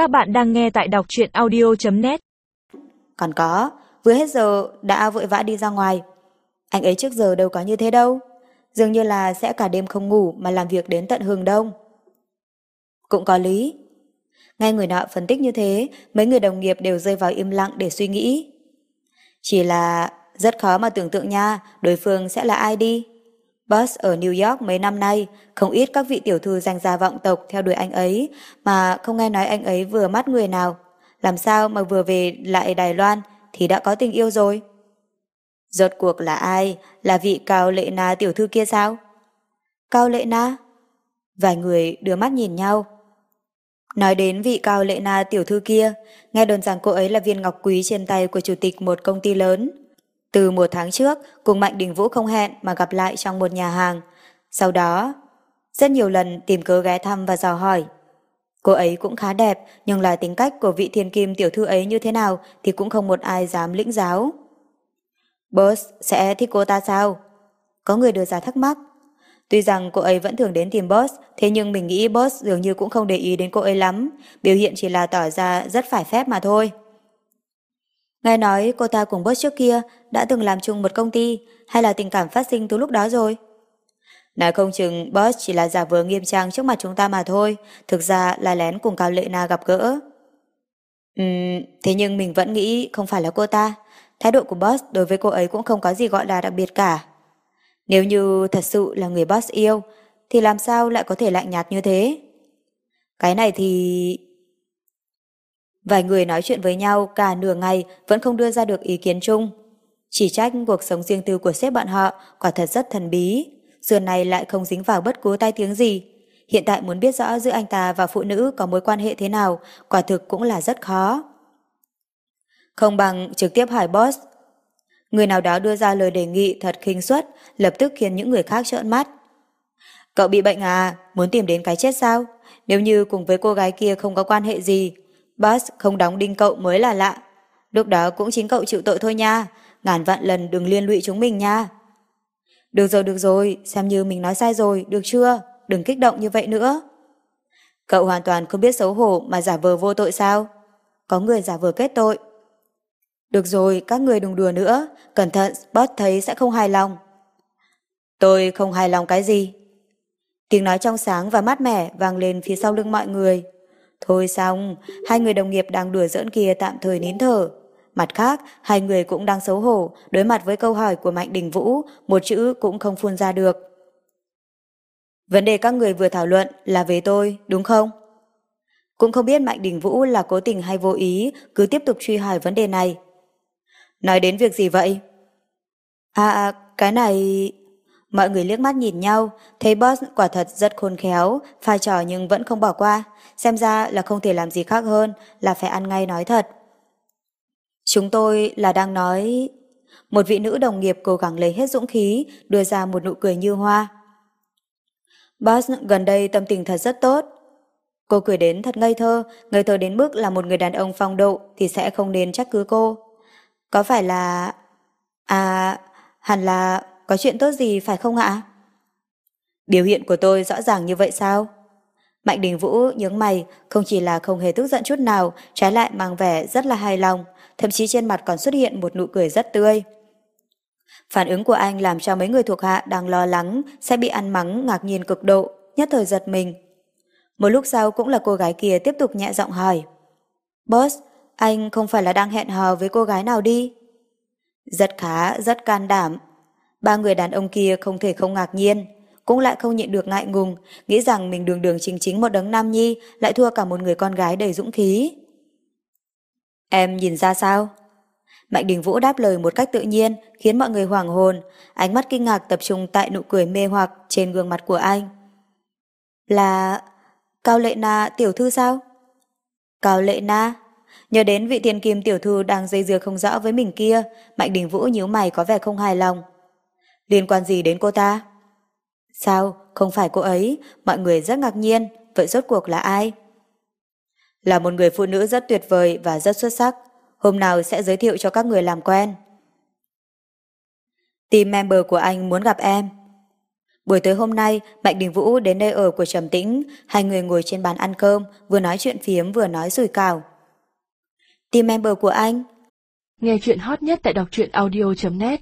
Các bạn đang nghe tại đọc truyện audio.net Còn có, vừa hết giờ đã vội vã đi ra ngoài. Anh ấy trước giờ đâu có như thế đâu. Dường như là sẽ cả đêm không ngủ mà làm việc đến tận hương đông. Cũng có lý. Ngay người nọ phân tích như thế, mấy người đồng nghiệp đều rơi vào im lặng để suy nghĩ. Chỉ là rất khó mà tưởng tượng nha, đối phương sẽ là ai đi. Boss ở New York mấy năm nay, không ít các vị tiểu thư danh gia vọng tộc theo đuổi anh ấy, mà không nghe nói anh ấy vừa mắt người nào. Làm sao mà vừa về lại Đài Loan thì đã có tình yêu rồi? Rốt cuộc là ai? Là vị Cao Lệ Na tiểu thư kia sao? Cao Lệ Na? Vài người đưa mắt nhìn nhau. Nói đến vị Cao Lệ Na tiểu thư kia, nghe đồn rằng cô ấy là viên ngọc quý trên tay của chủ tịch một công ty lớn. Từ một tháng trước, cùng Mạnh Đình Vũ không hẹn mà gặp lại trong một nhà hàng. Sau đó, rất nhiều lần tìm cớ ghé thăm và dò hỏi. Cô ấy cũng khá đẹp, nhưng là tính cách của vị thiên kim tiểu thư ấy như thế nào thì cũng không một ai dám lĩnh giáo. Boss sẽ thích cô ta sao? Có người đưa ra thắc mắc. Tuy rằng cô ấy vẫn thường đến tìm boss, thế nhưng mình nghĩ boss dường như cũng không để ý đến cô ấy lắm, biểu hiện chỉ là tỏ ra rất phải phép mà thôi. Nghe nói cô ta cùng boss trước kia đã từng làm chung một công ty hay là tình cảm phát sinh từ lúc đó rồi. Nói không chừng boss chỉ là giả vờ nghiêm trang trước mặt chúng ta mà thôi, thực ra là lén cùng Cao Lệ Na gặp gỡ. Ừm, thế nhưng mình vẫn nghĩ không phải là cô ta. Thái độ của boss đối với cô ấy cũng không có gì gọi là đặc biệt cả. Nếu như thật sự là người boss yêu, thì làm sao lại có thể lạnh nhạt như thế? Cái này thì... Vài người nói chuyện với nhau cả nửa ngày vẫn không đưa ra được ý kiến chung. Chỉ trách cuộc sống riêng tư của sếp bọn họ quả thật rất thần bí. Xưa này lại không dính vào bất cứ tai tiếng gì. Hiện tại muốn biết rõ giữa anh ta và phụ nữ có mối quan hệ thế nào, quả thực cũng là rất khó. Không bằng trực tiếp hỏi boss. Người nào đó đưa ra lời đề nghị thật khinh suất, lập tức khiến những người khác trợn mắt. Cậu bị bệnh à? Muốn tìm đến cái chết sao? Nếu như cùng với cô gái kia không có quan hệ gì, boss không đóng đinh cậu mới là lạ. Lúc đó cũng chính cậu chịu tội thôi nha. Ngàn vạn lần đừng liên lụy chúng mình nha. Được rồi, được rồi, xem như mình nói sai rồi, được chưa? Đừng kích động như vậy nữa. Cậu hoàn toàn không biết xấu hổ mà giả vờ vô tội sao? Có người giả vờ kết tội. Được rồi, các người đừng đùa nữa, cẩn thận, boss thấy sẽ không hài lòng. Tôi không hài lòng cái gì? Tiếng nói trong sáng và mát mẻ vang lên phía sau lưng mọi người. Thôi xong, hai người đồng nghiệp đang đùa giỡn kia tạm thời nín thở. Mặt khác, hai người cũng đang xấu hổ, đối mặt với câu hỏi của Mạnh Đình Vũ, một chữ cũng không phun ra được. Vấn đề các người vừa thảo luận là về tôi, đúng không? Cũng không biết Mạnh Đình Vũ là cố tình hay vô ý, cứ tiếp tục truy hỏi vấn đề này. Nói đến việc gì vậy? À, à cái này... Mọi người liếc mắt nhìn nhau, thấy boss quả thật rất khôn khéo, pha trò nhưng vẫn không bỏ qua. Xem ra là không thể làm gì khác hơn, là phải ăn ngay nói thật. Chúng tôi là đang nói... Một vị nữ đồng nghiệp cố gắng lấy hết dũng khí, đưa ra một nụ cười như hoa. Boss gần đây tâm tình thật rất tốt. Cô cười đến thật ngây thơ, ngây thơ đến mức là một người đàn ông phong độ thì sẽ không nên trách cứ cô. Có phải là... À, hẳn là có chuyện tốt gì phải không ạ? Biểu hiện của tôi rõ ràng như vậy sao? Mạnh Đình Vũ nhướng mày, không chỉ là không hề tức giận chút nào, trái lại mang vẻ rất là hài lòng, thậm chí trên mặt còn xuất hiện một nụ cười rất tươi. Phản ứng của anh làm cho mấy người thuộc hạ đang lo lắng sẽ bị ăn mắng ngạc nhiên cực độ, nhất thời giật mình. Một lúc sau cũng là cô gái kia tiếp tục nhẹ giọng hỏi. Boss, anh không phải là đang hẹn hò với cô gái nào đi? Rất khá, rất can đảm. Ba người đàn ông kia không thể không ngạc nhiên, cũng lại không nhịn được ngại ngùng, nghĩ rằng mình đường đường chính chính một đấng nam nhi lại thua cả một người con gái đầy dũng khí. Em nhìn ra sao? Mạnh Đình Vũ đáp lời một cách tự nhiên, khiến mọi người hoảng hồn, ánh mắt kinh ngạc tập trung tại nụ cười mê hoặc trên gương mặt của anh. Là... Cao Lệ Na tiểu thư sao? Cao Lệ Na? Nhớ đến vị thiên kim tiểu thư đang dây dưa không rõ với mình kia, Mạnh Đình Vũ nhíu mày có vẻ không hài lòng. Liên quan gì đến cô ta? Sao, không phải cô ấy, mọi người rất ngạc nhiên, vậy rốt cuộc là ai? Là một người phụ nữ rất tuyệt vời và rất xuất sắc, hôm nào sẽ giới thiệu cho các người làm quen. Team member của anh muốn gặp em. Buổi tối hôm nay, Mạnh Đình Vũ đến nơi ở của Trầm Tĩnh, hai người ngồi trên bàn ăn cơm, vừa nói chuyện phiếm vừa nói rủi cào. Team member của anh. Nghe chuyện hot nhất tại đọc truyện audio.net